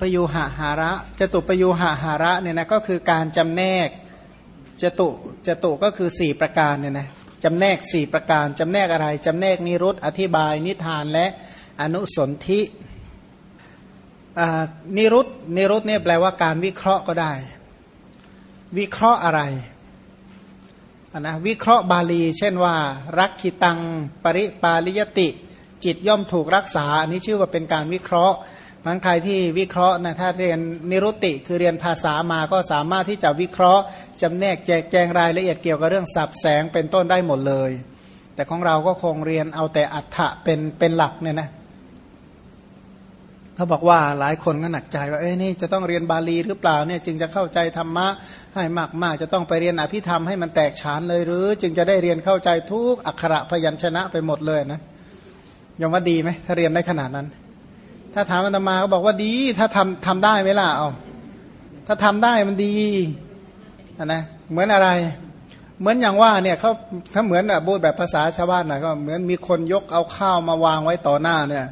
ปยุหาหาระจตุปยุหาหาระเนี่ยนะก็คือการจำแนกจตุจตุก็คือ 4 ประการเนี่ยนะจำแนก 4 ประการจำแนกอะไรจำแนกนิรุตอธิบาย นิทานและอนุสนธินิรุตนิรุตเนี่ยแปลว่าการวิเคราะห์ก็ได้ วิเคราะห์อะไรนะวิเคราะห์บาลี เช่นว่า รักขิตัง ปริปาลิยติ จิตย่อมถูกรักษา อันนี้ชื่อว่าเป็นการวิเคราะห์ มันใครที่วิเคราะห์นะถ้าเรียนนิรุติคือเรียนภาษามาก็สามารถที่จะวิเคราะห์จำแนกแจกแจงรายละเอียดเกี่ยวกับเรื่องสับแสงเป็นต้นได้หมดเลย แต่ของเราก็คงเรียนเอาแต่อัฏฐะเป็นเป็นหลักเนี่ยนะเขาบอกว่าหลายคนก็หนักใจว่าเอ้ยนี่จะต้องเรียนบาลีหรือเปล่าเนี่ยจึงจะเข้าใจธรรมะให้มากๆ จะต้องไปเรียนอภิธรรมให้มันแตกฉานเลยหรือ จึงจะได้เรียนเข้าใจทุกอักขระพยัญชนะไปหมดเลยนะยอมว่าดีไหมถ้าเรียนได้ขนาดนั้น ถ้าถามอาตมาก็บอกว่าดี ถ้าทำทำได้ไหมล่ะเอาถ้าทำได้มันดีนะเหมือนอะไร เหมือนอย่างว่าเนี่ยเขาถ้าเหมือนแบบพูดแบบภาษาชาวบ้านนะก็เหมือนมีคนยกเอาข้าวมาวางไว้ต่อหน้าเนี่ย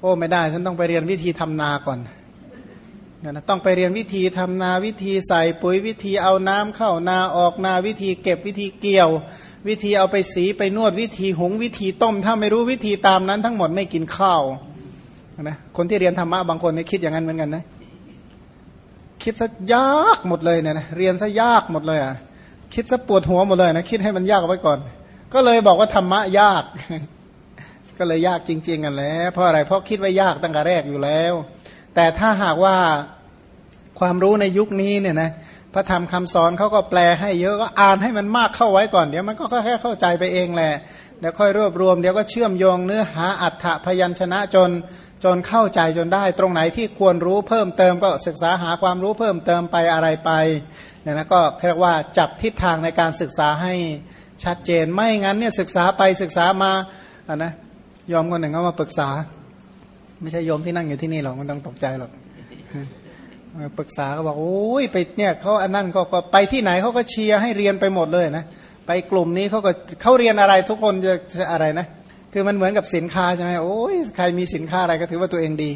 โอ้ไม่ได้ฉันต้องไปเรียนวิธีทำนาก่อนนะต้องไปเรียนวิธีทำนาวิธีใส่ปุ๋ยวิธีเอาน้ำเข้านาออกนาวิธีเก็บวิธีเกี่ยว วิธีเอาไปสีไปนวดวิธีหุงวิธีต้ม ถ้าไม่รู้วิธีตามนั้นทั้งหมดไม่กินข้าว นะคนที่เรียนธรรมะบางคนนี่คิดอย่างนั้นเหมือนกันนะคิดซะยากหมดเลยเนี่ยนะเรียนซะยากหมดเลยอะคิดซะปวดหัวหมดเลยนะคิดให้มันยากไว้ก่อน ก็เลยบอกว่าธรรมะยาก ก็เลยยากจริง ๆ กันแล้วเพราะอะไรเพราะคิดว่ายากตั้งแต่แรกอยู่แล้ว แต่ถ้าหากว่าความรู้ในยุคนี้เนี่ยนะพระธรรมคำสอนเขาก็แปลให้เยอะก็อ่านให้มันมากเข้าไว้ก่อนเดี๋ยวมันก็แค่เข้าใจไปเองแหละเดี๋ยวค่อยรวบรวมเดี๋ยวก็เชื่อมโยงเนื้อหาอัฏฐพยัญชนะจน จนเข้าใจจนได้ ตรงไหนที่ควรรู้เพิ่มเติมก็ศึกษาหาความรู้เพิ่มเติมไปอะไรไปเนี่ยนะก็เรียกว่าจับทิศทางในการศึกษาให้ชัดเจนไม่งั้นเนี่ยศึกษาไปศึกษามาอะนะยอมคนหนึ่งเขามาปรึกษา ไม่ใช่ยอมที่นั่งอยู่ที่นี่หรอกมันต้องตกใจหรอกมาปรึกษาก็บอกโอ้ยไปเนี่ยเขาอันนั้นก็ไปที่ไหนเขาก็เชียร์ให้เรียนไปหมดเลยนะไปกลุ่มนี้เขาก็เขาเรียนอะไรทุกคนจะอะไรนะ คือมันเหมือนกับสินค้าใช่ไหมโอ้ยใครมีสินค้าอะไรก็ถือว่าตัวเองดี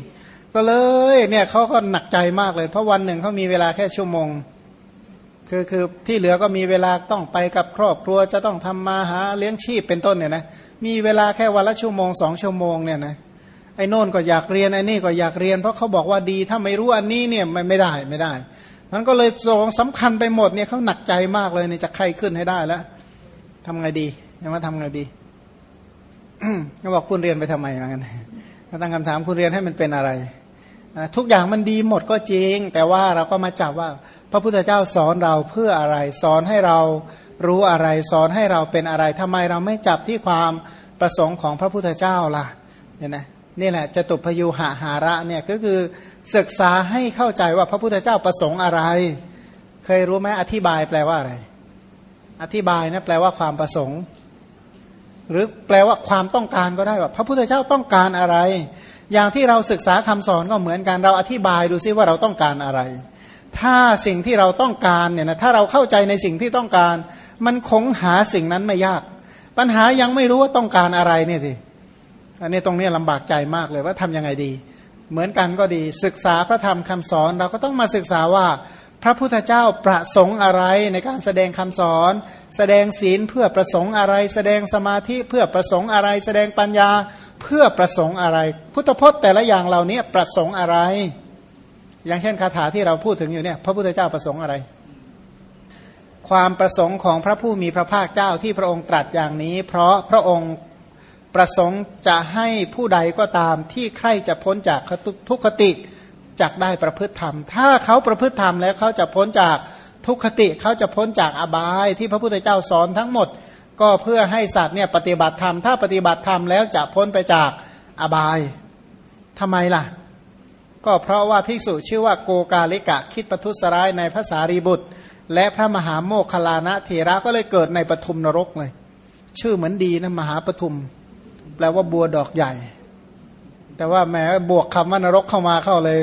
ก็เลยเนี่ยเขาก็หนักใจมากเลย เพราะวันหนึ่งเขามีเวลาแค่ชั่วโมง คือคือที่เหลือก็มีเวลาต้องไปกับครอบครัวจะต้องทำมาหาเลี้ยงชีพเป็นต้นเนี่ยนะมีเวลาแค่วันละชั่วโมงสองชั่วโมงเนี่ยนะไอ้โน่นก็อยากเรียนไอ้นี่ก็อยากเรียน เพราะเขาบอกว่าดีถ้าไม่รู้อันนี้เนี่ยไม่ไม่ได้ไม่ได้มันก็เลยสองสำคัญไปหมดเนี่ยเขาหนักใจมากเลยเนี่ยจะไข้ขึ้นให้ได้แล้วทำไงดียังว่าทำไงดี ก็บอกคุณเรียนไปทำไมเหมือนกันถ้าตั้งคำถามคุณเรียนให้มันเป็นอะไร ทุกอย่างมันดีหมดก็จริง แต่ว่าเราก็มาจับว่า พระพุทธเจ้าสอนเราเพื่ออะไร สอนให้เรารู้อะไร สอนให้เราเป็นอะไรทำไมเราไม่จับที่ความประสงค์ของพระพุทธเจ้าล่ะเนี่ยนะนี่แหละจะตุพยูหาหาระเนี่ยก็คือศึกษาให้เข้าใจว่าพระพุทธเจ้าประสงค์อะไร เคยรู้ไหมอธิบายแปลว่าอะไร อธิบายนะแปลว่าความประสงค์ หรือแปลว่าความต้องการก็ได้ว่าพระพุทธเจ้าต้องการอะไร อย่างที่เราศึกษาคำสอนก็เหมือนกันเราอธิบายดูซิว่าเราต้องการอะไร ถ้าสิ่งที่เราต้องการเนี่ยนะถ้าเราเข้าใจในสิ่งที่ต้องการ มันคงหาสิ่งนั้นไม่ยาก ปัญหายังไม่รู้ว่าต้องการอะไรเนี่ยสิอันนี้ตรงนี้ลำบากใจมากเลยว่าทํำยังไงดี เหมือนกันก็ดีศึกษาพระธรรมคำสอนเราก็ต้องมาศึกษาว่า พระพุทธเจ้าประสงค์อะไรในการแสดงคำสอน แสดงศีลเพื่อประสงค์อะไร แสดงสมาธิเพื่อประสงค์อะไร แสดงปัญญาเพื่อประสงค์อะไร พุทธพจน์แต่ละอย่างเหล่านี้ประสงค์อะไร อย่างเช่นคาถาที่เราพูดถึงอยู่เนี่ย พระพุทธเจ้าประสงค์อะไร ความประสงค์ของพระผู้มีพระภาคเจ้าที่พระองค์ตรัสอย่างนี้ เพราะพระองค์ประสงค์จะให้ผู้ใดก็ตามที่ใครจะพ้นจากทุกขติ จากได้ประพฤติธรรม ถ้าเขาประพฤติธรรมแล้วเขาจะพ้นจากทุกขติเขาจะพ้นจากอบาย ที่พระพุทธเจ้าสอนทั้งหมด ก็เพื่อให้สัตว์เนี่ยปฏิบัติธรรม ถ้าปฏิบัติธรรมแล้วจะพ้นไปจากอบายทำไมล่ะ ก็เพราะว่าภิกษุชื่อว่าโกกาลิกะคิดประทุษร้ายในภาษารีบุตร และพระมหาโมคคลานะเทระก็เลยเกิดในปฐุมนรกเลย ชื่อเหมือนดีนะมหาปฐุม แปลว่าบัวดอกใหญ่ แต่ว่าแหมบวกคำว่านรกเข้ามาเข้าเลย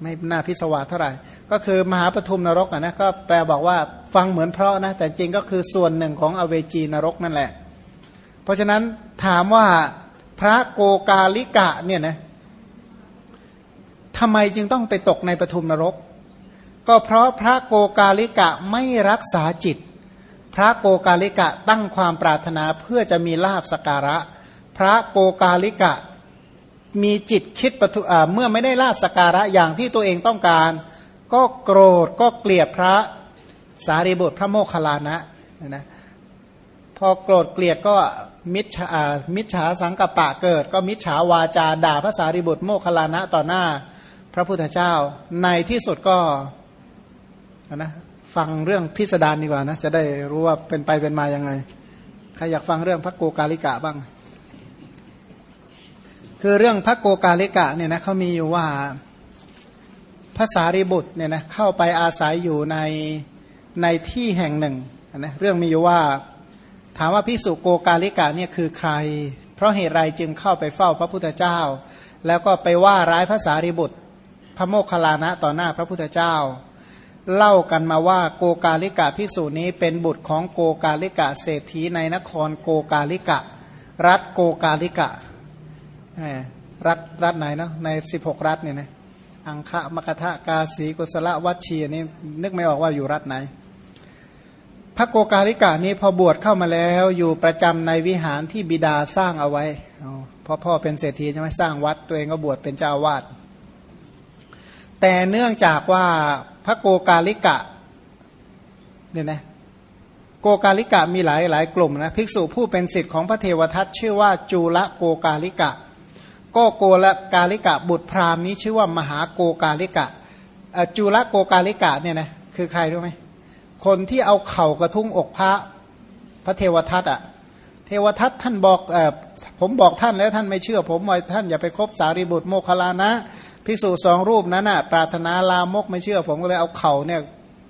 ไม่น่าพิศวาสเท่าไหร่ ก็คือมหาปฐุมนรกอะนะก็แปลบอกว่าฟังเหมือนเพราะนะแต่จริงก็คือส่วนหนึ่งของอเวจีนรกนั่นแหละ เพราะฉะนั้นถามว่าพระโกกาลิกะเนี่ยนะทำไมจึงต้องไปตกในปทุมนรก ก็เพราะพระโกกาลิกะไม่รักษาจิต พระโกกาลิกะตั้งความปรารถนาเพื่อจะมีลาบสการะ พระโกกาลิกะ มีจิตคิดปทุเมื่อไม่ได้ลาบสการะอย่างที่ตัวเองต้องการ ก็โกรธก็เกลียดพระสารีบุตรพระโมคคัลลานะนะพอโกรธเกลียดก็มิจฉามิจฉาสังกปะเกิด ก็มิจฉาวาจาด่าพระสารีบุตรโมคคัลลานะต่อหน้า พระพุทธเจ้าในที่สุดก็นะฟังเรื่องพิสดารดีกว่านะจะได้รู้ว่าเป็นไปเป็นมายังไงใครอยากฟังเรื่องพระโกกาลิกะบ้าง คือเรื่องพระโกกาลิกะเนี่ยนะเขามีอยู่ว่าภาษาริบุตรเนี่ยนะเข้าไปอาศัยอยู่ในในที่แห่งหนึ่งนะเรื่องมีอยู่ว่าถามว่าพิสุโกกาลิกะเนี่ยคือใคร เพราะเหตุไรจึงเข้าไปเฝ้าพระพุทธเจ้า แล้วก็ไปว่าร้ายภาษาริบุตร พระโมคคัลลานะต่อหน้าพระพุทธเจ้า เล่ากันมาว่าโกกาลิกะพิสุนี้เป็นบุตรของโกกาลิกะเศรษฐีในนครโกกาลิกะ รัฐโกกาลิกะ รัฐรัฐไหนเนาะใน16รัฐเนี่ยนะอังคะมกทะกาสีกุศลวัชชีนี่นึกไม่ออกว่าอยู่รัฐไหน พระโกกาลิกานี้พอบวชเข้ามาแล้วอยู่ประจำในวิหารที่บิดาสร้างเอาไว้เพราะพ่อเป็นเศรษฐีใช่ไหมสร้างวัดตัวเองก็บวชเป็นเจ้าอาวาส แต่เนื่องจากว่าพระโกกาลิกะเนี่ยนะโกกาลิกะมีหลายหลายกลุ่มนะภิกษุผู้เป็นศิษย์ของพระเทวทัตชื่อว่าจูฬโกกาลิกะ ก็โกละกาลิกะบุตรพราหมณ์นี้ชื่อว่ามหาโกกาลิกะจุลโกกาลิกะเนี่ยนะคือใครรู้ไหมคนที่เอาเข่ากระทุ้งอกพระพระเทวทัตอะเทวทัตท่านบอกอผมบอกท่านแล้วท่านไม่เชื่อ ผมว่าท่านอย่าไปคบสารีบุตรโมคลานะภิกษุสองรูปนั้นอะปรารถนาลามกไม่เชื่อ ผมก็เลยเอาเข่าเนี่ย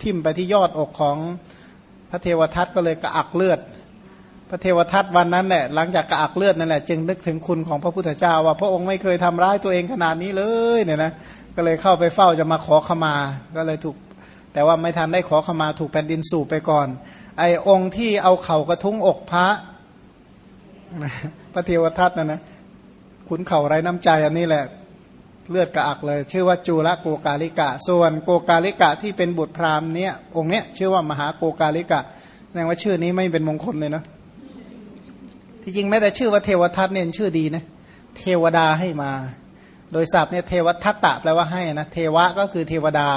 ทิ่มไปที่ยอดอกของพระเทวทัตก็เลยกระอักเลือด ระเทวทัตวันนั้นแหละหลังจากกระอักเลือดนั่นแหละจึงนึกถึงคุณของพระพุทธเจ้า ว่าพระองค์ไม่เคยทำร้ายตัวเองขนาดนี้เลยเนี่ยนะก็เลยเข้าไปเฝ้าจะมาขอขมา ก็เลยถูก แต่ว่าไม่ทันได้ขอขมาถูกแผ่นดินสูบไปก่อน ไอ้องค์ที่เอาเข่ากระทุ้งอกพระพระเทวทัตนะนะขุนเข่าไรน้ำใจอันนี้แหละเลือดกระอักเลย ชื่อว่าจูละโกกาลิกะ ส่วนโกกาลิกะที่เป็นบุตรพราหมณ์เนี้ยองค์เนี้ยชื่อว่ามหาโกกาลิกะแสดงว่าชื่อนี้ไม่เป็นมงคลเลยเนาะ ที่จริงแม้แต่ชื่อว่าเทวทัตเนี่ยชื่อดีนะเทวดาให้มา โดยศัพท์เนี่ยเทวทัตตะแปลว่าให้นะเทวะก็คือเทวดา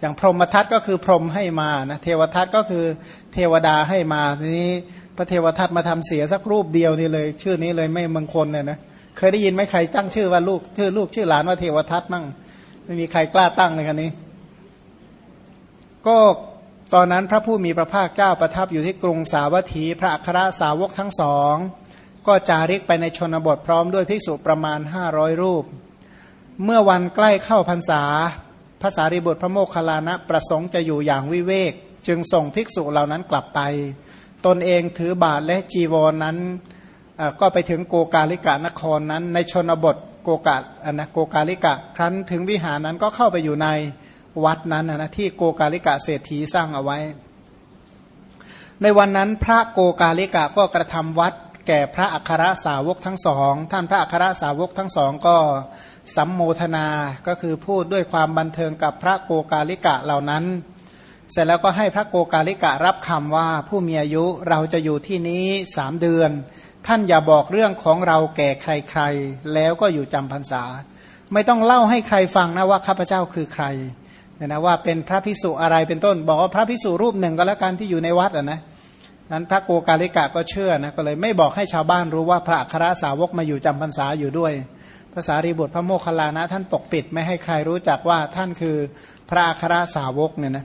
อย่างพรหมทัตก็คือพรหมให้มานะเทวทัตก็คือเทวดาให้มาทีนี้พระเทวทัตมาทำเสียสักรูปเดียวนี่เลย ชื่อนี้เลยไม่มงคลเนี่ยนะเคยได้ยินไหมใครตั้งชื่อว่าลูกชื่อลูกชื่อหลานว่าเทวทัตมั่งไม่มีใครกล้าตั้งเลยคันนี้ ก็ ตอนนั้นพระผู้มีพระภาคเจ้าประทับอยู่ที่กรุงสาวัตถี พระอัครสาวกทั้งสอง ก็จาริกไปในชนบทพร้อมด้วยภิกษุประมาณ 500 รูป เมื่อวันใกล้เข้าพรรษาภาษาริบุตรพระโมคคัลลานะประสงค์จะอยู่อย่างวิเวก จึงส่งภิกษุเหล่านั้นกลับไป ตนเองถือบาทและจีวรนนั้นก็ไปถึงโกกาลิกะนครนั้น ในชนบทโกกานะโกกาลิกะ ครั้นถึงวิหารนั้นก็เข้าไปอยู่ใน วัดนั้นนะที่โกกาลิกะเศรษฐีสร้างเอาไว้ ในวันนั้นพระโกกาลิกะก็กระทำวัดแก่พระอัครสาวกทั้งสองท่านพระอัครสาวกทั้งสองก็สัมโมทนา ก็คือพูดด้วยความบันเทิงกับพระโกกาลิกะเหล่านั้น เสร็จแล้วก็ให้พระโกกาลิกะรับคำว่าผู้มีอายุเราจะอยู่ที่นี้สามเดือน ท่านอย่าบอกเรื่องของเราแก่ใครๆ แล้วก็อยู่จำพรรษา ไม่ต้องเล่าให้ใครฟังนะว่าข้าพเจ้าคือใคร เนี่ยนะว่าเป็นพระพิสุอะไรเป็นต้น บอกว่าพระพิสุรูปหนึ่งก็แล้วกันที่อยู่ในวัดอะนะนั้นพระโกกาลิกะก็เชื่อนะก็เลยไม่บอกให้ชาวบ้านรู้ว่าพระอัครสาวกมาอยู่จำพรรษาอยู่ด้วยภาษารีบุตรพระโมคคัลลานะ ท่านปกปิดไม่ให้ใครรู้จักว่าท่านคือพระอัครสาวกเนี่ยนะ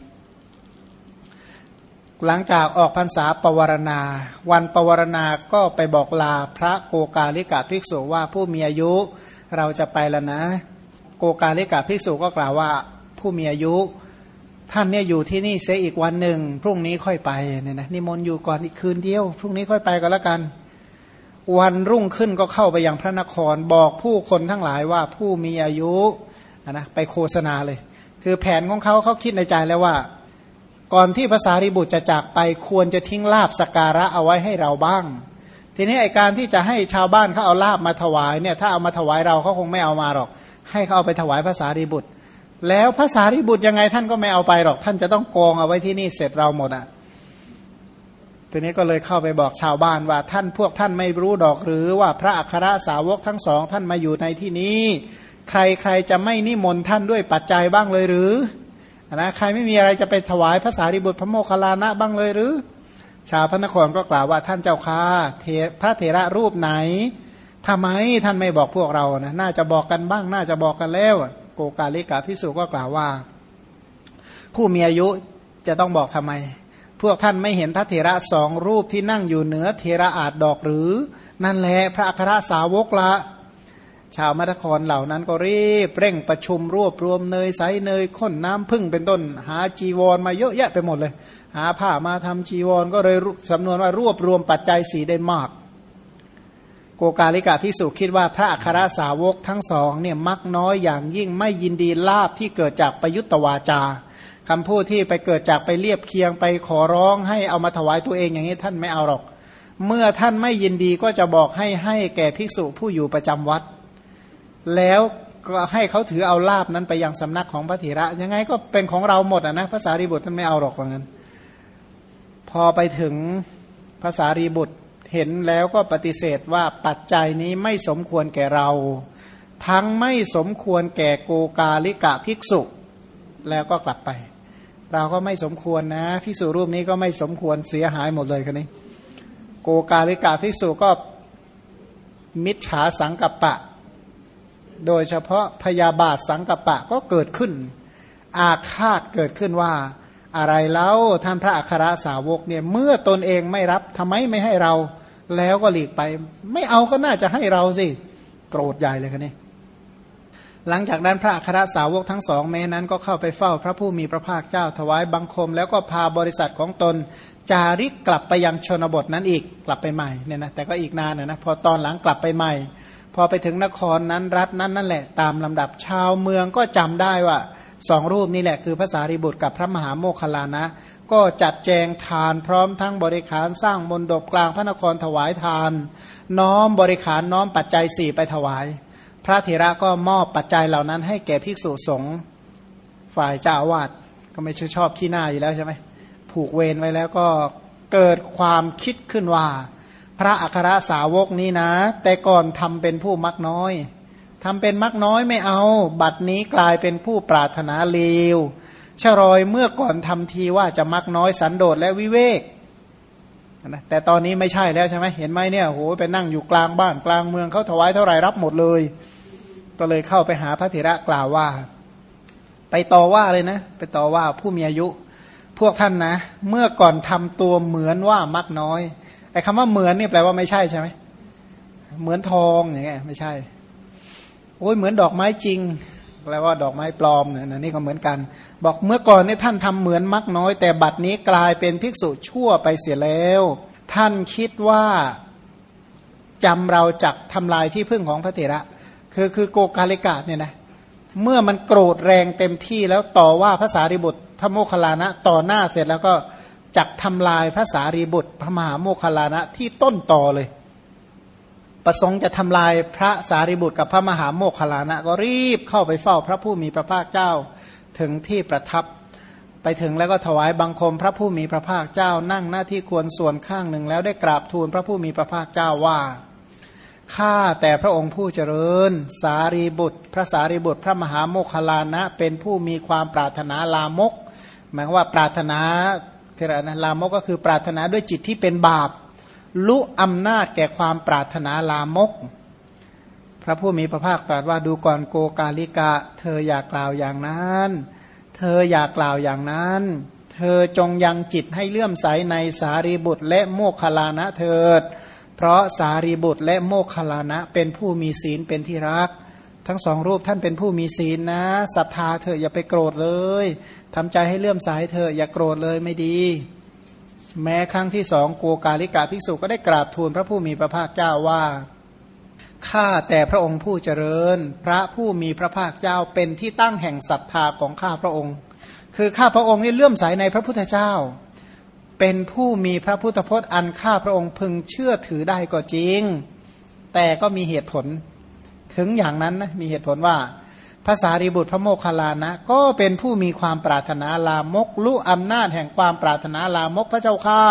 หลังจากออกพรรษาปวารณา วันปวารณาก็ไปบอกลาพระโกกาลิกะภิกษุว่าผู้มีอายุเราจะไปแล้วนะ โกกาลิกะภิกษุก็กล่าวว่า ผู้มีอายุ ท่านเนี่ยอยู่ที่นี่เสียอีกวันหนึ่งพรุ่งนี้ค่อยไปเนี่ยนะนิมนต์อยู่ก่อนอีกคืนเดียว พรุ่งนี้ค่อยไปก็แล้วกัน วันรุ่งขึ้นก็เข้าไปยังพระนครบอกผู้คนทั้งหลายว่าผู้มีอายุนะไปโฆษณาเลย คือแผนของเขาเขาคิดในใจแล้วว่า ก่อนที่ภาษาริบุตรจะจากไปควรจะทิ้งลาบสการะเอาไว้ให้เราบ้าง ทีนี้ไอการที่จะให้ชาวบ้านเขาเอาลาบมาถวายเนี่ยถ้าเอามาถวายเราเขาคงไม่เอามาหรอก ให้เขาเอาไปถวายภาษารีบุตร แล้วภาษารีบุตรยังไงท่านก็ไม่เอาไปหรอก ท่านจะต้องกองเอาไว้ที่นี่เสร็จเราหมดอะทีนี้ก็เลยเข้าไปบอกชาวบ้านว่าท่านพวกท่านไม่รู้ดอกหรือว่าพระอัครสาวกทั้งสอง ท่านมาอยู่ในที่นี้ ใครใครจะไม่นิมนต์ท่านด้วยปัจจัยบ้างเลยหรือนะใครไม่มีอะไรจะไปถวายภาษาริบุตรพระโมคคัลลานะบ้างเลยหรือ ชาวพระนครก็กล่าวว่าท่านเจ้าค่าพระเถระรูปไหนทำไมท่านไม่บอกพวกเรานะน่าจะบอกกันบ้าง น่าจะบอกกันแล้ว โกกาลิกาพิสุก็กล่าวว่า ผู้มีอายุจะต้องบอกทำไม พวกท่านไม่เห็นพระเถระสองรูปที่นั่งอยู่เหนือเทระอาจดอกหรือ นั่นแหละพระอัครสาวกละชาวมัทครเหล่านั้นก็รีบเร่งประชุมรวบรวมเนยใสเนยข้นน้ำพึ่งเป็นต้น หาจีวรมาเยอะแยะไปหมดเลย หาผ้ามาทำจีวรก็เลยสำนวนว่ารวบรวมปัจจัยสีได้มาก โกกาลิกาพิสุคิดว่าพระอัครสาวกทั้งสองเนี่ยมักน้อยอย่างยิ่งไม่ยินดีลาบที่เกิดจากประยุตตวาจาคำพูดที่ไปเกิดจากไปเรียบเคียงไปขอร้องให้เอามาถวายตัวเองอย่างนี้ท่านไม่เอาหรอก เมื่อท่านไม่ยินดีก็จะบอกให้ให้แก่ภิกษุผู้อยู่ประจำวัด แล้วก็ให้เขาถือเอาลาบนั้นไปยังสำนักของพระธีระยังไงก็เป็นของเราหมดอะนะภาษารีบุตรท่านไม่เอาหรอกว่างั้น พอไปถึงภาษารีบุตร เห็นแล้วก็ปฏิเสธว่าปัจจัยนี้ไม่สมควรแก่เรา ทั้งไม่สมควรแก่โกกาลิกะภิกษุ แล้วก็กลับไป เราก็ไม่สมควรนะภิกษุรูปนี้ก็ไม่สมควรเสียหายหมดเลยคนนี้ โกกาลิกะภิกษุก็มิจฉาสังกัปปะ โดยเฉพาะพยาบาทสังกปะก็เกิดขึ้น อาฆาตเกิดขึ้นว่าอะไรแล้วท่านพระอัครสาวกเนี่ยเมื่อตนเองไม่รับทำไมไม่ให้เรา แล้วก็หลีกไป ไม่เอาก็น่าจะให้เราสิโกรธใหญ่เลยคันนี้หลังจากนั้นพระอัครสาวกทั้งสองเมนั้นก็เข้าไปเฝ้าพระผู้มีพระภาคเจ้าถวายบังคม แล้วก็พาบริษัทของตน จาริกกลับไปยังชนบทนั้นอีกกลับไปใหม่เนี่ยนะแต่ก็อีกนานนะพอตอนหลังกลับไปใหม่ พอไปถึงนครนั้นรัฐนั้นนั่นแหละตามลำดับชาวเมืองก็จำได้ว่าสองรูปนี่แหละคือภาษาริบุตรกับพระมหาโมคคลานะ ก็จัดแจงทานพร้อมทั้งบริขารสร้างบนดบกลางพระนครถวายทาน น้อมบริขารน้อมปัจจัยสี่ไปถวาย พระเถระก็มอบปัจจัยเหล่านั้น ให้แก่ภิกษุสงฆ์ฝ่ายเจ้าวาดก็ไม่ชอบขี้หน้าอยู่แล้วใช่ไหมผูกเวรไว้แล้วก็เกิดความคิดขึ้นว่า พระอัครสาวกนี้นะ แต่ก่อนทำเป็นผู้มักน้อยทำเป็นมักน้อยไม่เอา บัดนี้กลายเป็นผู้ปรารถนาเลว ชรอยเมื่อก่อนทำทีว่าจะมักน้อยสันโดษและวิเวกนะแต่ตอนนี้ไม่ใช่แล้วใช่ไหมเห็นไหมเนี่ยโหไปนั่งอยู่กลางบ้านกลางเมืองเขาถวายเท่าไหร่รับหมดเลย ก็เลยเข้าไปหาพระเถระกล่าวว่า ไปต่อว่าเลยนะ ไปต่อว่าผู้มีอายุ พวกท่านนะ เมื่อก่อนทำตัวเหมือนว่ามักน้อยไอ้คำว่าเหมือนนี่แปลว่าไม่ใช่ใช่ไหมเหมือนทองอย่างเงี้ยไม่ใช่โอ้ยเหมือนดอกไม้จริง แปลว่าดอกไม้ปลอมเนี่ยนี่ก็เหมือนกัน บอกเมื่อก่อนนี่ท่านทำเหมือนมักน้อย แต่บัดนี้กลายเป็นภิกษุชั่วไปเสียแล้ว ท่านคิดว่าจำเราจักทำลายที่พึ่งของพระเถระ คือคือโกกาลิกาเนี่ยนะเมื่อมันโกรธแรงเต็มที่แล้วต่อว่าภาษาริบุตรพระโมคคัลลานะต่อหน้าเสร็จแล้วก็จักทำลายพระสารีบุตรพระมหาโมคคัลลานะที่ต้นต่อเลย ประสงค์จะทำลายพระสารีบุตรกับพระมหาโมคคลานะ ก็รีบเข้าไปเฝ้าพระผู้มีพระภาคเจ้าถึงที่ประทับ ไปถึงแล้วก็ถวายบังคมพระผู้มีพระภาคเจ้านั่งหน้าที่ควรส่วนข้างหนึ่งแล้วได้กราบทูลพระผู้มีพระภาคเจ้าว่าข้าแต่พระองค์ผู้เจริญ สารีบุตร พระสารีบุตร พระมหาโมคคลานะ เป็นผู้มีความปรารถนาลามก หมายว่าปรารถนาเทระนะลามกก็คือปรารถนาด้วยจิตที่เป็นบาป ลุอำนาจแก่ความปรารถนาลามก พระผู้มีพระภาคตรัสว่าดูก่อนโกกาลิกะ เธออยากกล่าวอย่างนั้น เธออยากกล่าวอย่างนั้น เธอจงยังจิตให้เลื่อมใสในสารีบุตรและโมคคลานะเถิด เพราะสารีบุตรและโมคคลานะเป็นผู้มีศีลเป็นที่รัก ทั้งสองรูปท่านเป็นผู้มีศีลนะศรัทธาเถอะอย่าไปโกรธเลยทำใจให้เลื่อมใสเถอะอย่าโกรธเลยไม่ดี แม้ครั้งที่สองโกกาลิกาภิกษุก็ได้กราบทูลพระผู้มีพระภาคเจ้าว่าข้าแต่พระองค์ผู้เจริญ พระผู้มีพระภาคเจ้าเป็นที่ตั้งแห่งศรัทธาของข้าพระองค์ คือข้าพระองค์นี่เลื่อมใสในพระพุทธเจ้า เป็นผู้มีพระพุทธพจน์อันข้าพระองค์พึงเชื่อถือได้ก็จริง แต่ก็มีเหตุผล ถึงอย่างนั้นนะมีเหตุผลว่า ภาษารีบุตรพระโมคคัลลานะ ก็เป็นผู้มีความปรารถนาลามกรู้อำนาจแห่งความปรารถนาลามกพระเจ้าค่า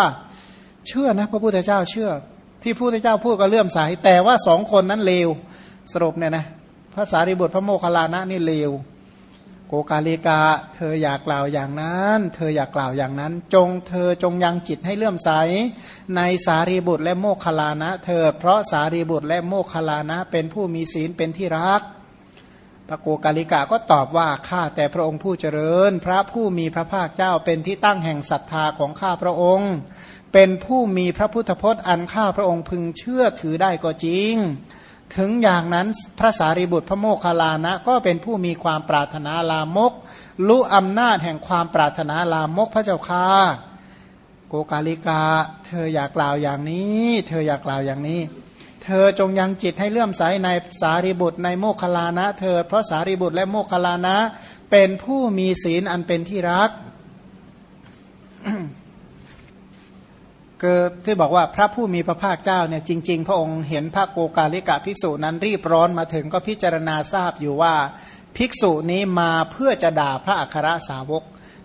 เชื่อนะพระพุทธเจ้าเชื่อ ที่พระพุทธเจ้าพูดก็เลื่อมใสแต่ว่าสองคนนั้นเลวสรุปเนี่ยนะภาษารีบุตรพระโมคคัลลานะนี่เลวโกกาลิกา เธออยากกล่าวอย่างนั้น เธออยากกล่าวอย่างนั้น จงเธอจงยังจิตให้เลื่อมใส ในสารีบุตรและโมคคลานะ เธอเพราะสารีบุตรและโมคคลานะ เป็นผู้มีศีลเป็นที่รัก พระโกกาลิกาก็ตอบว่าข้าแต่พระองค์ผู้เจริญ พระผู้มีพระภาคเจ้าเป็นที่ตั้งแห่งศรัทธาของข้าพระองค์ เป็นผู้มีพระพุทธพจน์อันข้าพระองค์พึงเชื่อถือได้ก็จริง ถึงอย่างนั้นพระสารีบุตรพระโมคคัลลานะ ก็เป็นผู้มีความปรารถนาลามกรู้อำนาจแห่งความปรารถนาลามกพระเจ้าค่าโกกาลิกา เธออยากกล่าวอย่างนี้ เธออยากกล่าวอย่างนี้ เธอจงยังจิตให้เลื่อมใสในสารีบุตรในโมคคลานะ เธอ เพราะสารีบุตรและโมคคัลลานะ เป็นผู้มีศีลอันเป็นที่รักคือที่บอกว่าพระผู้มีพระภาคเจ้าเนี่ยจริง ๆ พระองค์เห็นพระโกกาลิกะภิกษุนั้นรีบร้อนมาถึงก็พิจารณาทราบอยู่ว่า ภิกษุนี้มาเพื่อจะด่าพระอัครสาวก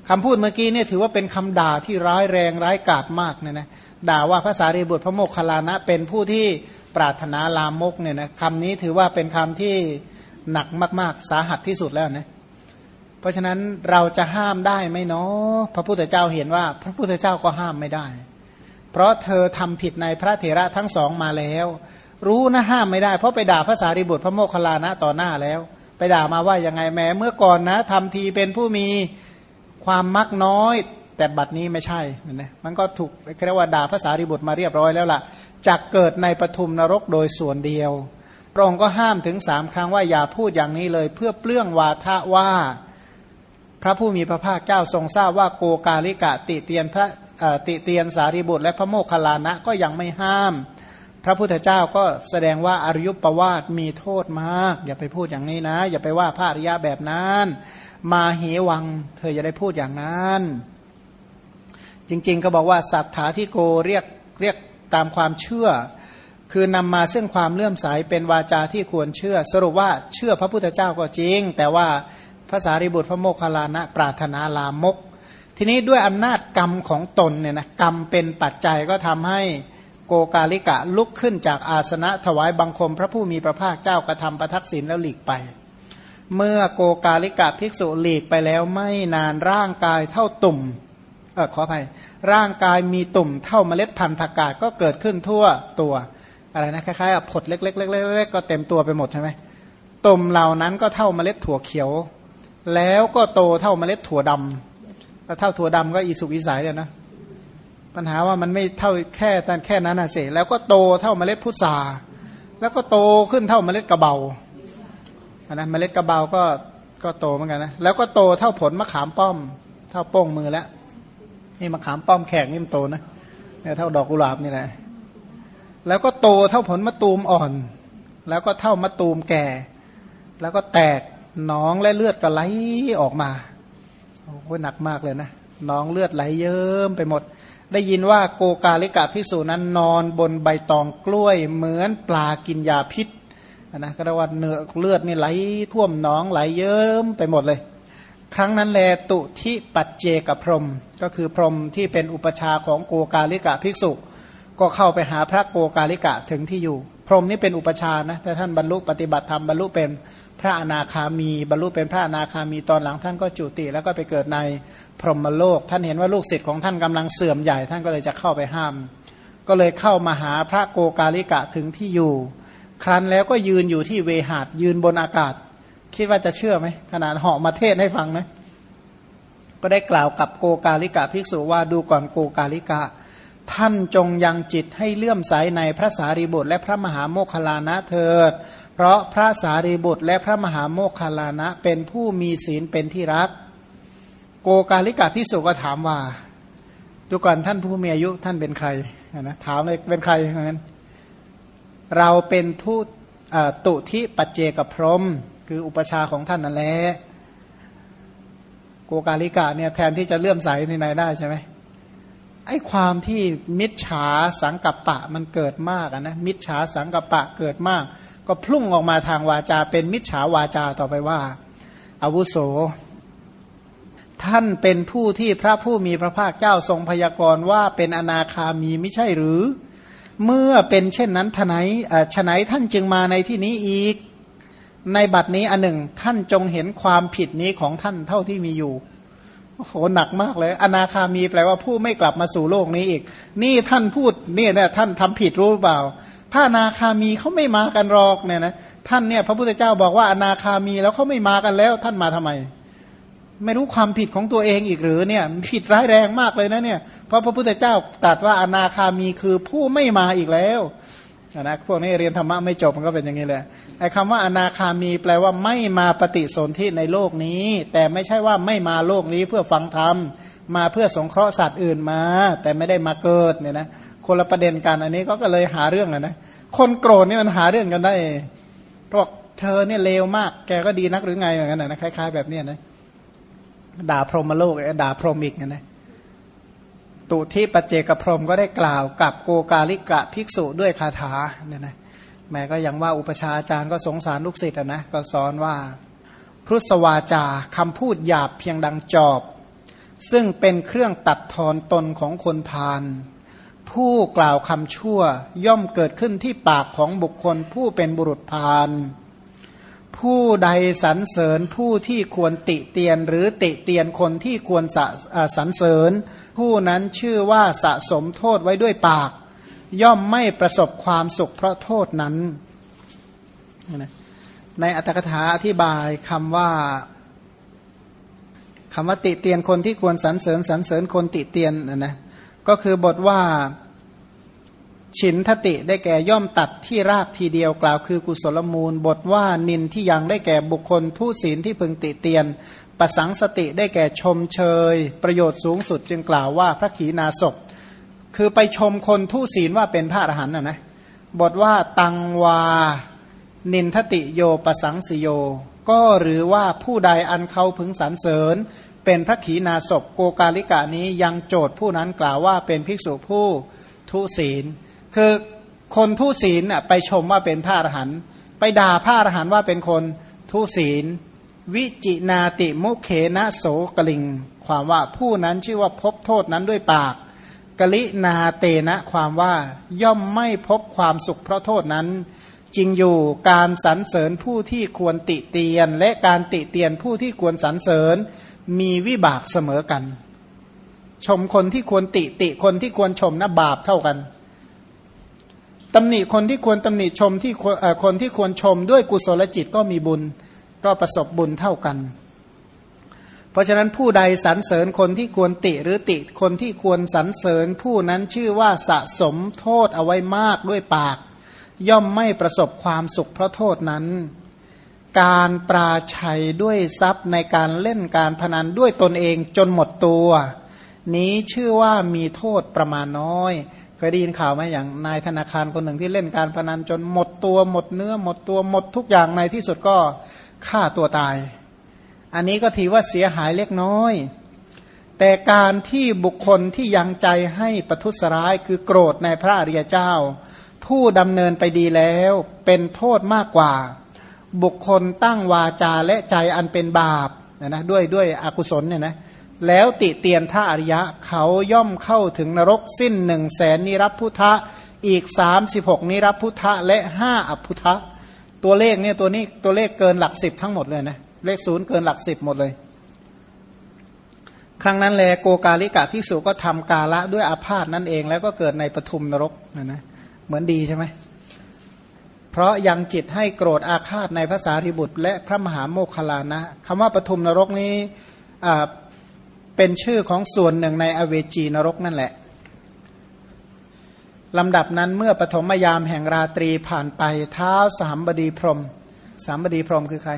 คำพูดเมื่อกี้เนี่ยถือว่าเป็นคำด่าที่ร้ายแรงร้ายกาจมากเนี่ยนะด่าว่าพระสารีบุตรพระโมคคัลลานะ เป็นผู้ที่ ปรารถนาลามกเนี่ยนะคำนี้ถือว่าเป็นคำที่หนักมาก ๆ สาหัสที่สุดแล้วนะเพราะฉะนั้นเราจะห้ามได้ไหมเนาะพระพุทธเจ้าเห็นว่า พระพุทธเจ้าก็ห้ามไม่ได้ เพราะเธอทำผิดในพระเถระทั้งสองมาแล้ว รู้นะห้ามไม่ได้ เพราะไปด่าพระสารีบุตรพระโมคคัลลานะต่อหน้าแล้ว ไปด่ามาว่ายังไงแม้เมื่อก่อนนะทำทีเป็นผู้มีความมักน้อย แต่บัดนี้ไม่ใช่นะมันก็ถูกเรียกว่าด่าพระสารีบุตรมาเรียบร้อยแล้วล่ะ จักเกิดในปฐุมนรกโดยส่วนเดียว พระองค์ก็ห้ามถึงสามครั้งว่าอย่าพูดอย่างนี้เลย เพื่อเปลื้องวาทะว่า พระผู้มีพระภาคเจ้าทรงทราบว่าโกกาลิกะติเตียนพระติเตียนสารีบุตร และพระโมคคัลลานะก็ยังไม่ห้าม พระพุทธเจ้าก็แสดงว่าอริยประวาทมีโทษมาก อย่าไปพูดอย่างนี้นะ อย่าไปว่าพระอริยะแบบนั้น มาเหวัง เธออย่าได้พูดอย่างนั้น จริง ๆ ก็บอกว่าสัทธาที่โกเรียกเรียก ตามความเชื่อ คือนำมาซึ่งความเลื่อมใสเป็นวาจาที่ควรเชื่อ สรุปว่าเชื่อพระพุทธเจ้าก็จริง แต่ว่าภาษาริบุตรพระโมคคัลลานะปรารถนาลามก ทีนี้ด้วยอำนาจกรรมของตนเนี่ยนะกรรมเป็นปัจจัยก็ทำให้โกกาลิกะลุกขึ้นจากอาสนะถวายบังคม พระผู้มีพระภาคเจ้ากระทำประทักษิณแล้วหลีกไป เมื่อโกกาลิกะภิกษุหลีกไปแล้วไม่นานร่างกายเท่าตุ่ม ขออภัย ร่างกายมีตุ่มเท่าเมล็ดพันธุ์ผักกาดก็เกิดขึ้นทั่วตัวอะไรนะคล้ายๆผดเล็กๆๆก็เต็มตัวไปหมดใช่ไหมตุ่มเหล่านั้นก็เท่าเมล็ดถั่วเขียว แล้วก็โตเท่าเมล็ดถั่วดำถ้าเท่าถั่วดำก็อีสุกอีสายเลยนะปัญหาว่ามันไม่เท่าแค่แต่แค่นั้นนะเสแล้วก็โตเท่าเมล็ดพุทราแล้วก็โตขึ้นเท่าเมล็ดกระเบานะเมล็ดกระเบาก็ก็โตเหมือนกันนะแล้วก็โตเท่าผลมะขามป้อม เท่าโป้งมือแล้ว นี่มะขามป้อมแขกนี่มันโตนะเนี่ยเท่าดอกกุหลาบนี่แหละแล้วก็โตเท่าผลมะตูมอ่อน แล้วก็เท่ามะตูมแก่ แล้วก็แตกหนองและเลือดก็ไหลออกมาโอ้โหหนักมากเลยนะน้องเลือดไหลเยิ้มไปหมด ได้ยินว่าโกกาลิกะพิสูจนั้นนอนบนใบตองกล้วยเหมือนปลากินยาพิษนะกรียกว่าเนื้อเลือดนี่ไหลท่วมน้องไหลเยิ้มไปหมดเลย ครั้งนั้นแลตุทิปัจเจกพรม ก็คือพรมที่เป็นอุปชาของโกกาลิกะภิกษุ ก็เข้าไปหาพระโกกาลิกะถึงที่อยู่ พรมนี้เป็นอุปชานะแต่ท่านบรรลุปฏิบัติธรรมบรรลุเป็นพระอนาคามีบรรลุเป็นพระอนาคามีตอนหลังท่านก็จุติแล้วก็ไปเกิดในพรหมโลก ท่านเห็นว่าลูกศิษย์ของท่านกำลังเสื่อมใหญ่ท่านก็เลยจะเข้าไปห้าม ก็เลยเข้ามาหาพระโกกาลิกะถึงที่อยู่ ครั้นแล้วก็ยืนอยู่ที่เวหาดยืนบนอากาศ คิดว่าจะเชื่อไหมขนาดเหาะมาเทศให้ฟังนะก็ได้กล่าวกับโกกาลิกะภิกษุว่าดูก่อนโกกาลิกะ ท่านจงยังจิตให้เลื่อมใสในพระสารีบุตรและพระมหาโมคคลานะเถิด เพราะพระสารีบุตรและพระมหาโมคคลานะเป็นผู้มีศีลเป็นที่รัก โกกาลิกาพิสุก็ถามว่า ดูก่อนท่านผู้มีอายุท่านเป็นใครนะถามเลยเป็นใครเหมือนกันเราเป็นทูตตุทิปัจเจกพรม คืออุปชาของท่านนั่นแหละโกกาลิกะเนี่ยแทนที่จะเลื่อมใสในไหนได้ใช่ไหมไอ้ความที่มิจฉาสังกัปปะมันเกิดมากนะมิจฉาสังกัปปะเกิดมาก ก็พุ่งออกมาทางวาจา เป็นมิจฉาวาจาต่อไปว่าอาวุโส ท่านเป็นผู้ที่พระผู้มีพระภาคเจ้าทรงพยากรณ์ว่าเป็นอนาคามีไม่ใช่หรือ เมื่อเป็นเช่นนั้นทนายฉนัยท่านจึงมาในที่นี้อีก ในบัดนี้อันหนึ่งท่านจงเห็นความผิดนี้ของท่านเท่าที่มีอยู่โอ้โหหนักมากเลย อนาคามีแปลว่าผู้ไม่กลับมาสู่โลกนี้อีก นี่ท่านพูดเนี่ยนะท่านทำผิดรู้เปล่า ถ้าอนาคามีเขาไม่มากันหรอกเนี่ยนะท่านเนี่ยพระพุทธเจ้าบอกว่าอนาคามีแล้วเขาไม่มากันแล้ว ท่านมาทำไม ไม่รู้ความผิดของตัวเองอีกหรือเนี่ยผิดร้ายแรงมากเลยนะเนี่ยเพราะพระพุทธเจ้าตรัสว่าอนาคามีคือผู้ไม่มาอีกแล้ว นะพวกนี้เรียนธรรมะไม่จบมันก็เป็นอย่างนี้แหละไอ้คำว่าอนาคามีแปลว่าไม่มาปฏิสนธิในโลกนี้ แต่ไม่ใช่ว่าไม่มาโลกนี้เพื่อฟังธรรมมาเพื่อสงเคราะห์สัตว์อื่นมา แต่ไม่ได้มาเกิดเนี่ยนะคนละประเด็นกันอันนี้ก็ก็เลยหาเรื่องนะคนโกรธนี่มันหาเรื่องกันได้บอกเธอเนี่ยเลวมาก แกก็ดีนักหรือไงอย่างนั้นนะคล้าย ๆ แบบนี้นะด่าพรหมโลกด่าพรหมอีกนะ ตุที่ปเจกพรมก็ได้กล่าวกับโกกาลิกะภิกษุด้วยคาถาเนี่ยนะแม่ก็ยังว่าอุปชาอาจารย์ก็สงสารลูกศิษย์นะ ก็สอนว่าพุทธวาจาคำพูดหยาบเพียงดังจอบ ซึ่งเป็นเครื่องตัดทอนตนของคนพาลผู้กล่าวคำชั่วย่อมเกิดขึ้นที่ปากของบุคคลผู้เป็นบุรุษพาลผู้ใดสรรเสริญผู้ที่ควรติเตียนหรือติเตียนคนที่ควรสรรเสริญ ผู้นั้นชื่อว่าสะสมโทษไว้ด้วยปาก ย่อมไม่ประสบความสุขเพราะโทษนั้น ในอัตถกถาอธิบายคำว่าคำว่าติเตียนคนที่ควรสรรเสริญสรรเสริญคนติเตียนนะนะก็คือบทว่าฉินทติได้แก่ย่อมตัดที่รากทีเดียวกล่าวคือกุศลมูล บทว่านินที่ยังได้แก่บุคคลทุศีลที่พึงติเตียน ประสังสติได้แก่ชมเชย ประโยชน์สูงสุดจึงกล่าวว่าพระขีณาสพคือไปชมคนทุศีลว่าเป็นพระอรหันต์นะนะบทว่าตังวา นินทติโยประสังสิโย ก็หรือว่าผู้ใดอันเขาพึงสรรเสริญ เป็นพระขีณาสพโกกาลิกะนี้ยังโจทย์ผู้นั้นกล่าวว่าเป็นภิกษุผู้ทุศีล คือคนทุศีลไปชมว่าเป็นพระอรหันต์ไปด่าพระอรหันต์ว่าเป็นคนทุศีล วิจินาติมุเขนะโสกลิง ความว่าผู้นั้นชื่อว่าพบโทษนั้นด้วยปาก กลินาเตนะความว่าย่อมไม่พบความสุขเพราะโทษนั้น จริงอยู่การสรรเสริญผู้ที่ควรติเตียน และการติเตียนผู้ที่ควรสรรเสริญมีวิบากเสมอกัน ชมคนที่ควรติติคนที่ควรชมนะบาปเท่ากันตำหนิคนที่ควรตำหนิชมที่คนที่ควรชมด้วยกุศลจิตก็มีบุญ ก็ประสบบุญเท่ากัน เพราะฉะนั้นผู้ใดสรรเสริญคนที่ควรติหรือติคนที่ควรสรรเสริญผู้นั้นชื่อว่าสะสมโทษเอาไว้มากด้วยปาก ย่อมไม่ประสบความสุขเพราะโทษนั้น การปราชัยด้วยทรัพย์ในการเล่นการพนันด้วยตนเองจนหมดตัว นี้ชื่อว่ามีโทษประมาณน้อยเคยได้ยินข่าวไหมอย่างนายธนาคารคนหนึ่งที่เล่นการพนันจนหมดตัวหมดเนื้อหมดตัวหมดทุกอย่างในที่สุดก็ ฆ่าตัวตาย อันนี้ก็ถือว่าเสียหายเล็กน้อย แต่การที่บุคคลที่ยังใจให้ประทุษร้ายคือโกรธในพระอริยเจ้า ผู้ดำเนินไปดีแล้วเป็นโทษมากกว่า บุคคลตั้งวาจาและใจอันเป็นบาปนะนะด้วยด้วยอกุศลเนี่ยนะแล้วติเตียนพระอริยะเขาย่อมเข้าถึงนรกสิ้นหนึ่งแสนนิรับพุทธะอีกสามสิบหกนิรับพุทธะและห้าอภุทะ ตัวเลขเนี่ยตัวนี้ตัวเลขเกินหลักสิบทั้งหมดเลยนะเลขศูนย์เกินหลักสิบหมดเลย ครั้งนั้นแลโกกาลิกะภิกษุก็ทำกาละด้วยอาพาธนั่นเองแล้วก็เกิดในปฐุมนรกนะนะเหมือนดีใช่ไหมเพราะยังจิตให้โกรธอาฆาตในภาษาริบุตร และพระมหาโมคคลานะคำว่าปฐุมนรกนี้เป็นชื่อของส่วนหนึ่งในอเวจีนรกนั่นแหละ ลำดับนั้นเมื่อปฐมยามแห่งราตรีผ่านไปเท้าสามบดีพรมสามบดีพรมคือใคร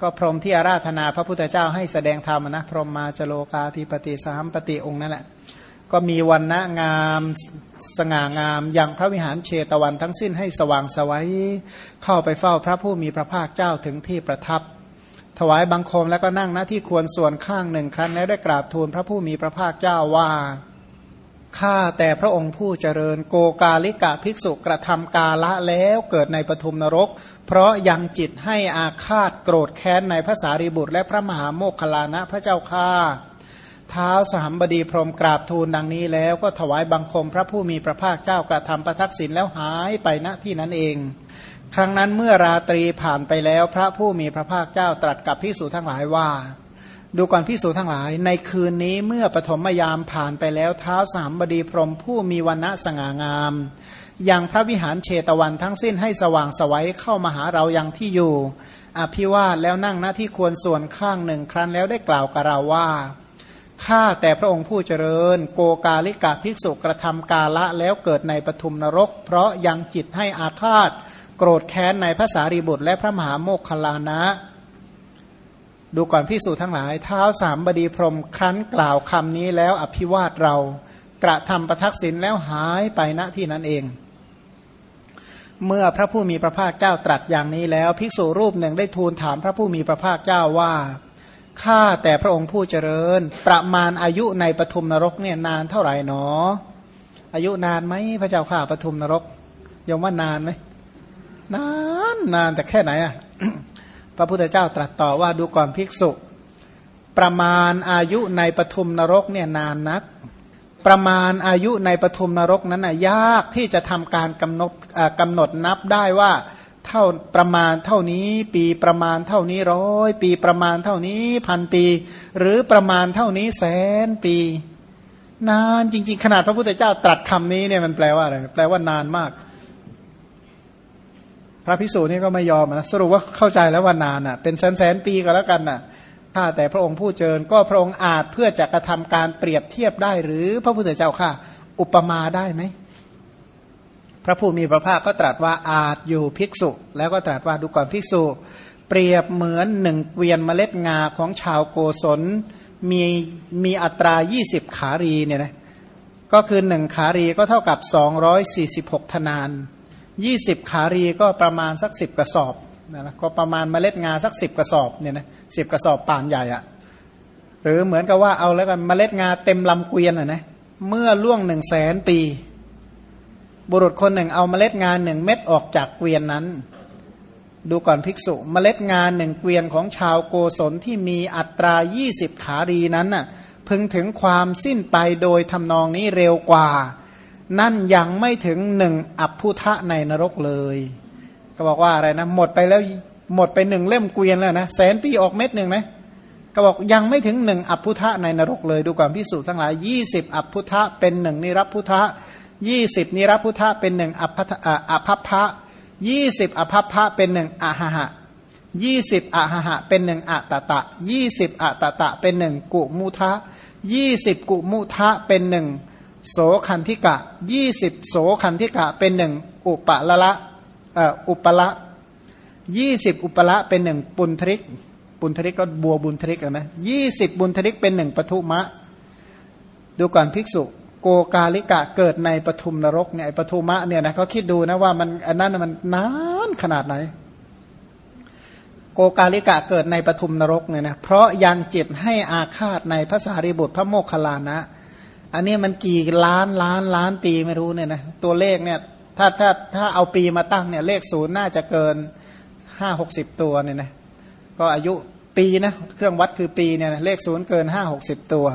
ก็พรมที่อาราธนาพระพุทธเจ้าให้แสดงธรรมนะพรมมาจโลกาธิปติสามปฏิองค์นั่นแหละ ก็มีวันณะงามสง่างามอย่างพระวิหารเชตวันทั้งสิ้นให้สว่างสวัยเข้าไปเฝ้าพระผู้มีพระภาคเจ้าถึงที่ประทับ ถวายบังคมแล้วก็นั่งหน้าที่ควรส่วนข้างหนึ่งครั้งแล้วได้กราบทูลพระผู้มีพระภาคเจ้าว่า ข้าแต่พระองค์ผู้เจริญโกกาลิกะภิกษุกระทำกาละแล้วเกิดในปฐุมนรก เพราะยังจิตให้อาฆาตโกรธแค้นในพระสารีบุตร และพระมหาโมคคลานะพระเจ้าข้าเท้าสหัมบดีพรมกราบทูลดังนี้แล้วก็ถวายบังคมพระผู้มีพระภาคเจ้ากระทำประทักษิณแล้วหายไปณที่นั้นเอง ครั้งนั้นเมื่อราตรีผ่านไปแล้วพระผู้มีพระภาคเจ้าตรัสกับพิสูจทั้งหลายว่า ดูก่อนพิสูจทั้งหลาย ในคืนนี้เมื่อปฐมยามผ่านไปแล้วเท้าสามบดีพรมผู้มีวันณะสง่างามยังพระวิหารเชตวันทั้งสิ้นให้สว่างสวัยเข้ามาหาเรายังที่อยู่ อภิวาทแล้วนั่งหน้าที่ควรส่วนข้างหนึ่งครั้นแล้วได้กล่าวกับเราว่าข้าแต่พระองค์ผู้เจริญ โกกาลิกาภิกษุกระทำกาละแล้วเกิดในปฐุมนรก เพราะยังจิตให้อาฆาต โกรธแค้นในพระสารีบุตรและพระมหาโมคคลานะ ดูก่อนพิสูจทั้งหลายเท้าสามบดีพรมครั้นกล่าวคำนี้แล้วอภิวาทเรา กระทำประทักษิณแล้วหายไปณที่นั้นเอง เมื่อพระผู้มีพระภาคเจ้าตรัสอย่างนี้แล้ว ภิกษุรูปหนึ่งได้ทูลถามพระผู้มีพระภาคเจ้าว่าข้าแต่พระองค์ผู้เจริญ ประมาณอายุในปฐุมนรกเนี่ยนานเท่าไหร่หนอ อายุนานไหมพระเจ้าข้าปฐุมนรกยมว่านานไหมนานนานแต่แค่ไหนอะ พระพุทธเจ้าตรัสต่อว่าดูก่อนภิกษุ ประมาณอายุในปฐุมนรกเนี่ยนานนัก ประมาณอายุในปฐุมนรกนั้นนะยากที่จะทำการกำหนดกำหนดนับได้ว่าเท่าประมาณเท่านี้ปีประมาณเท่านี้ร้อยปีประมาณเท่านี้พันปี หรือประมาณเท่านี้แสนปี นานจริง ๆ ขนาดพระพุทธเจ้าตรัสคำนี้เนี่ยมันแปลว่าอะไรแปลว่านานมาก ระพิสูจน์นี่ก็ไม่ยอมนะสรุปว่าเข้าใจแล้วว่านานอะ เป็นแสนแสนปีก็แล้วกันน่ะถ้าแต่พระองค์ผู้เจริญก็พระองค์อาจเพื่อจะกระทำการเปรียบเทียบได้ หรือพระพุทธเจ้าค่ะ อุปมาได้ไหมพระผู้มีพระภาคก็ตรัสว่าอาจอยู่ภิกษุ แล้วก็ตรัสว่าดูก่อนภิกษุ เปรียบเหมือนหนึ่งเกวียนเมล็ดงาของชาวโกศลมีมีอัตรา 20 ขารีเนี่ยนะก็คือหนึ่งขารีก็เท่ากับ 246 ทนาน ยี่สิบขารีก็ประมาณสักสิบกระสอบนะก็ประมาณเมล็ดงาสักสิบกระสอบเนี่ยนะสิบกระสอบป่านใหญ่อะหรือเหมือนกับว่าเอาแล้วกันเมล็ดงาเต็มลำเกวียนอะนะเมื่อล่วงหนึ่งแสนปี บุรุษคนหนึ่งเอาเมล็ดงาหนึ่งเม็ดออกจากเกวียนนั้น ดูก่อนภิกษุ เมล็ดงาหนึ่งเกวียนของชาวโกศลที่มีอัตรายี่สิบขารีนั้นน่ะพึงถึงความสิ้นไปโดยทำนองนี้เร็วกว่า นั่นยังไม่ถึงหนึ่งอับพุทะในนรกเลย ก็บอกว่าอะไรนะ หมดไปแล้วหมดไปหนึ่งเล่มเกวียนแล้วนะแสนปีออกเม็ดหนึ่งนะก็บอกยังไม่ถึงหนึ่งอับพุทะในนรกเลยดูความพิสูจน์ทั้งหลายยี่สิบอับพุทะเป็นหนึ่งนิรับพุทะยี่สิบนิรับพุทะเป็นหนึ่งอัพอภัพพะยี่สิบอภัพพะเป็นหนึ่งอะหะหะยี่สิบอะหะหะเป็นหนึ่งอะตะตะยี่สิบอะตะตะเป็นหนึ่งกุมุทะยี่สิบกุมุทะเป็นหนึ่ง โสคันธิกะยี่สิบโสคันธิกะเป็นหนึ่งอุปละละอุปละยี่สิบอุปละเป็นหนึ่งปุนทริก ปุนทริกก็บัวบุญทริกนะยี่สิบบุญทริกเป็นหนึ่งปทุมะ ดูก่อนภิกษุ โกกาลิกะเกิดในปทุมนรกเนี่ยปทุมะเนี่ยนะเขาคิดดูนะว่ามันอันนั้นมันนานขนาดไหน โกกาลิกะเกิดในปทุมนรกเนี่ยนะเพราะยังจิตให้อาฆาตในพระสารีบุตรพระโมคคัลลานะ อันนี้มันกี่ล้านล้านล้านปีไม่รู้เนี่ยนะตัวเลขเนี่ยถ้าถ้าถ้าเอาปีมาตั้งเนี่ยเลขศูนย์น่าจะเกินห้าหกสิบตัวเนี่ยนะก็อายุปีนะเครื่องวัดคือปีเนี่ยเลขศูนย์เกินห้าหกสิบตัว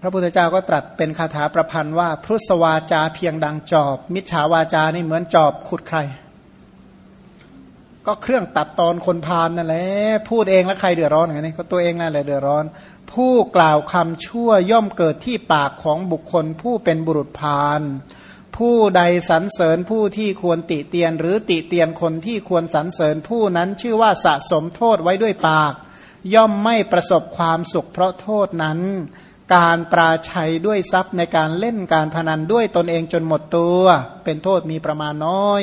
พระพุทธเจ้าก็ตรัสเป็นคาถาประพันธ์ว่าพุทธวาจาเพียงดังจอบ มิจฉาวาจานี่เหมือนจอบขุดใคร ก็เครื่องตัดตอนคนพานนั่นแหละพูดเองแล้วใครเดือดร้อนอย่างนี้ก็ตัวเองนั่นแหละเดือดร้อน ผู้กล่าวคำชั่วย่อมเกิดที่ปากของบุคคลผู้เป็นบุรุษพาลผู้ใดสรรเสริญผู้ที่ควรติเตียน หรือติเตียนคนที่ควรสรรเสริญผู้นั้นชื่อว่าสะสมโทษไว้ด้วยปาก ย่อมไม่ประสบความสุขเพราะโทษนั้น การปราชัยด้วยทรัพย์ในการเล่นการพนันด้วยตนเองจนหมดตัว เป็นโทษมีประมาณน้อย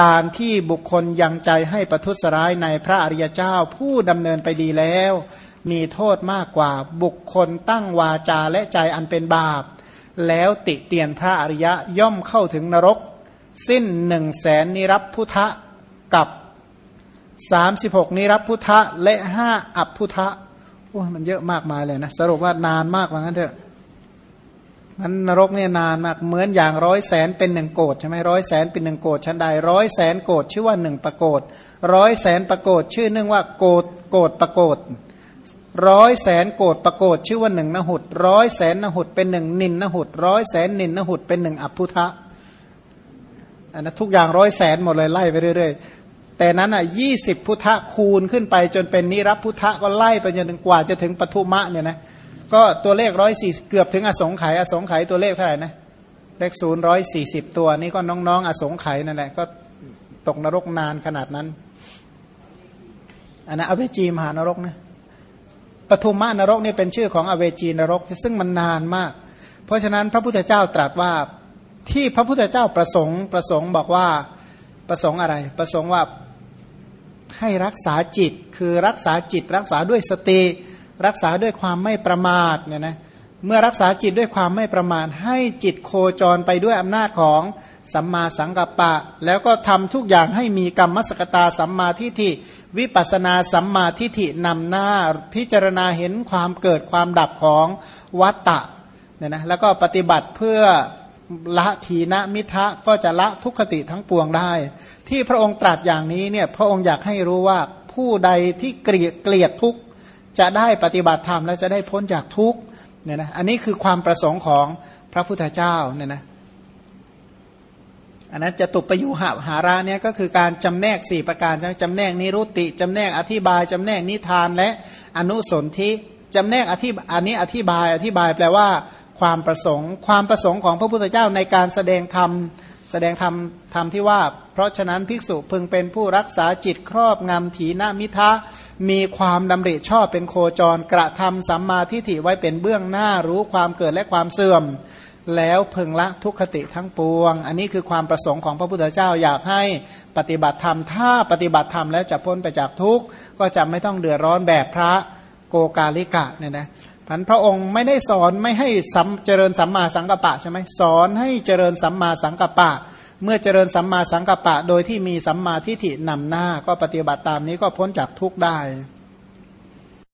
การที่บุคคลยังใจให้ประทุษร้ายในพระอริยเจ้าผู้ดำเนินไปดีแล้ว มีโทษมากกว่าบุคคลตั้งวาจาและใจอันเป็นบาป แล้วติเตียนพระอริยะย่อมเข้าถึงนรก สิ้นหนึ่งแสนนิรับพุทธกับสามสิบหกนิรับพุทธและห้าอับพุทธโอ้มันเยอะมากมายเลยนะ สรุปว่านานมากว่างั้นเถอะมันนรกเนี่ยนานมากเหมือนอย่างร้อยแสนเป็นหนึ่งโกดใช่ไหมร้อยแสนเป็นหนึ่งโกดชั้นใดร้อยแสนโกดชื่อว่าหนึ่งประโกดร้อยแสนประโกดชื่อเนื่งว่าโกดโกดประโกด ร้อยแสนโกดประโกดชื่อว่าหนึ่งนหุดร้อยแสนนหุดเป็นหนึ่งนินนหุดร้อยแสนนินนหุดเป็นหนึ่งอัพุทะอันนั้นทุกอย่างร้อยแสนหมดเลยไล่ไปเรื่อยๆ แต่นั้นอะยี่สิบพุทธคูณขึ้นไปจนเป็นนิรับพุทธก็ไล่ไปจนถึงกว่าจะถึงปทุมะเนี่ยนะก็ตัวเลขร้อยสี่เกือบถึงอสงไขยอสงไขยตัวเลขเท่าไหร่นะเลขศูนย์ร้อยสี่สิบตัวนี่ก็น้องๆ อสงไขยนั่นแหละก็ตกนรกนานขนาดนั้นอันนั้นอเวจีมหานรกนะ ปทุมมานรกนี่เป็นชื่อของอเวจีนรก ซึ่งมันนานมาก เพราะฉะนั้นพระพุทธเจ้าตรัสว่าที่พระพุทธเจ้าประสงค์ประสงค์บอกว่าประสงค์อะไร ประสงค์ว่าให้รักษาจิตคือรักษาจิตรักษาด้วยสติ รักษาด้วยความไม่ประมาทเนี่ยนะเมื่อรักษาจิตด้วยความไม่ประมาทให้จิตโคจรไปด้วยอำนาจของ สัมมาสังกัปปะ แล้วก็ทำทุกอย่างให้มีกรรมสกตาสัมมาทิฏฐิ วิปัสนาสัมมาทิฏฐินำหน้าพิจารณาเห็นความเกิดความดับของวัตตะเนี่ยนะแล้วก็ปฏิบัติเพื่อละทีนะมิทะก็จะละทุกขติทั้งปวงได้ ที่พระองค์ตรัสอย่างนี้เนี่ยพระองค์อยากให้รู้ว่าผู้ใดที่เกลียดเกลียดทุกจะได้ปฏิบัติธรรมและจะได้พ้นจากทุกเนี่ยนะอันนี้คือความประสงค์ของพระพุทธเจ้าเนี่ยนะ อันนั้นจะตุปยุหะหาราเนี่ยก็คือการจำแนกสี่ประการจำแนกนิรุติจำแนกอธิบายจำแนกนิทานและอนุสนธิจำแนกอธิอันนี้อธิบายอธิบายแปลว่า ความประสงค์ความประสงค์ของพระพุทธเจ้าในการแสดงธรรมแสดงธรรมธรรมที่ว่า เพราะฉะนั้นภิกษุพึงเป็นผู้รักษาจิตครอบงำถีนามิทะมีความดำริชอบเป็นโคจร กระทำสัมมาทิฏฐิไว้เป็นเบื้องหน้ารู้ความเกิดและความเสื่อม แล้วพึงละทุกขติทั้งปวง อันนี้คือความประสงค์ของพระพุทธเจ้าอยากให้ปฏิบัติธรรม ถ้าปฏิบัติธรรมแล้วจะพ้นไปจากทุกข์ก็จะไม่ต้องเดือดร้อนแบบพระโกกาลิกะเนี่ยนะพันพระองค์ไม่ได้สอนไม่ให้สัมเจริญสัมมาสังกัปปะใช่ไหมสอนให้เจริญสัมมาสังกัปปะ เมื่อเจริญสัมมาสังกัปปะ โดยที่มีสัมมาทิฏฐินำหน้าก็ปฏิบัติตามนี้ก็พ้นจากทุกข์ได้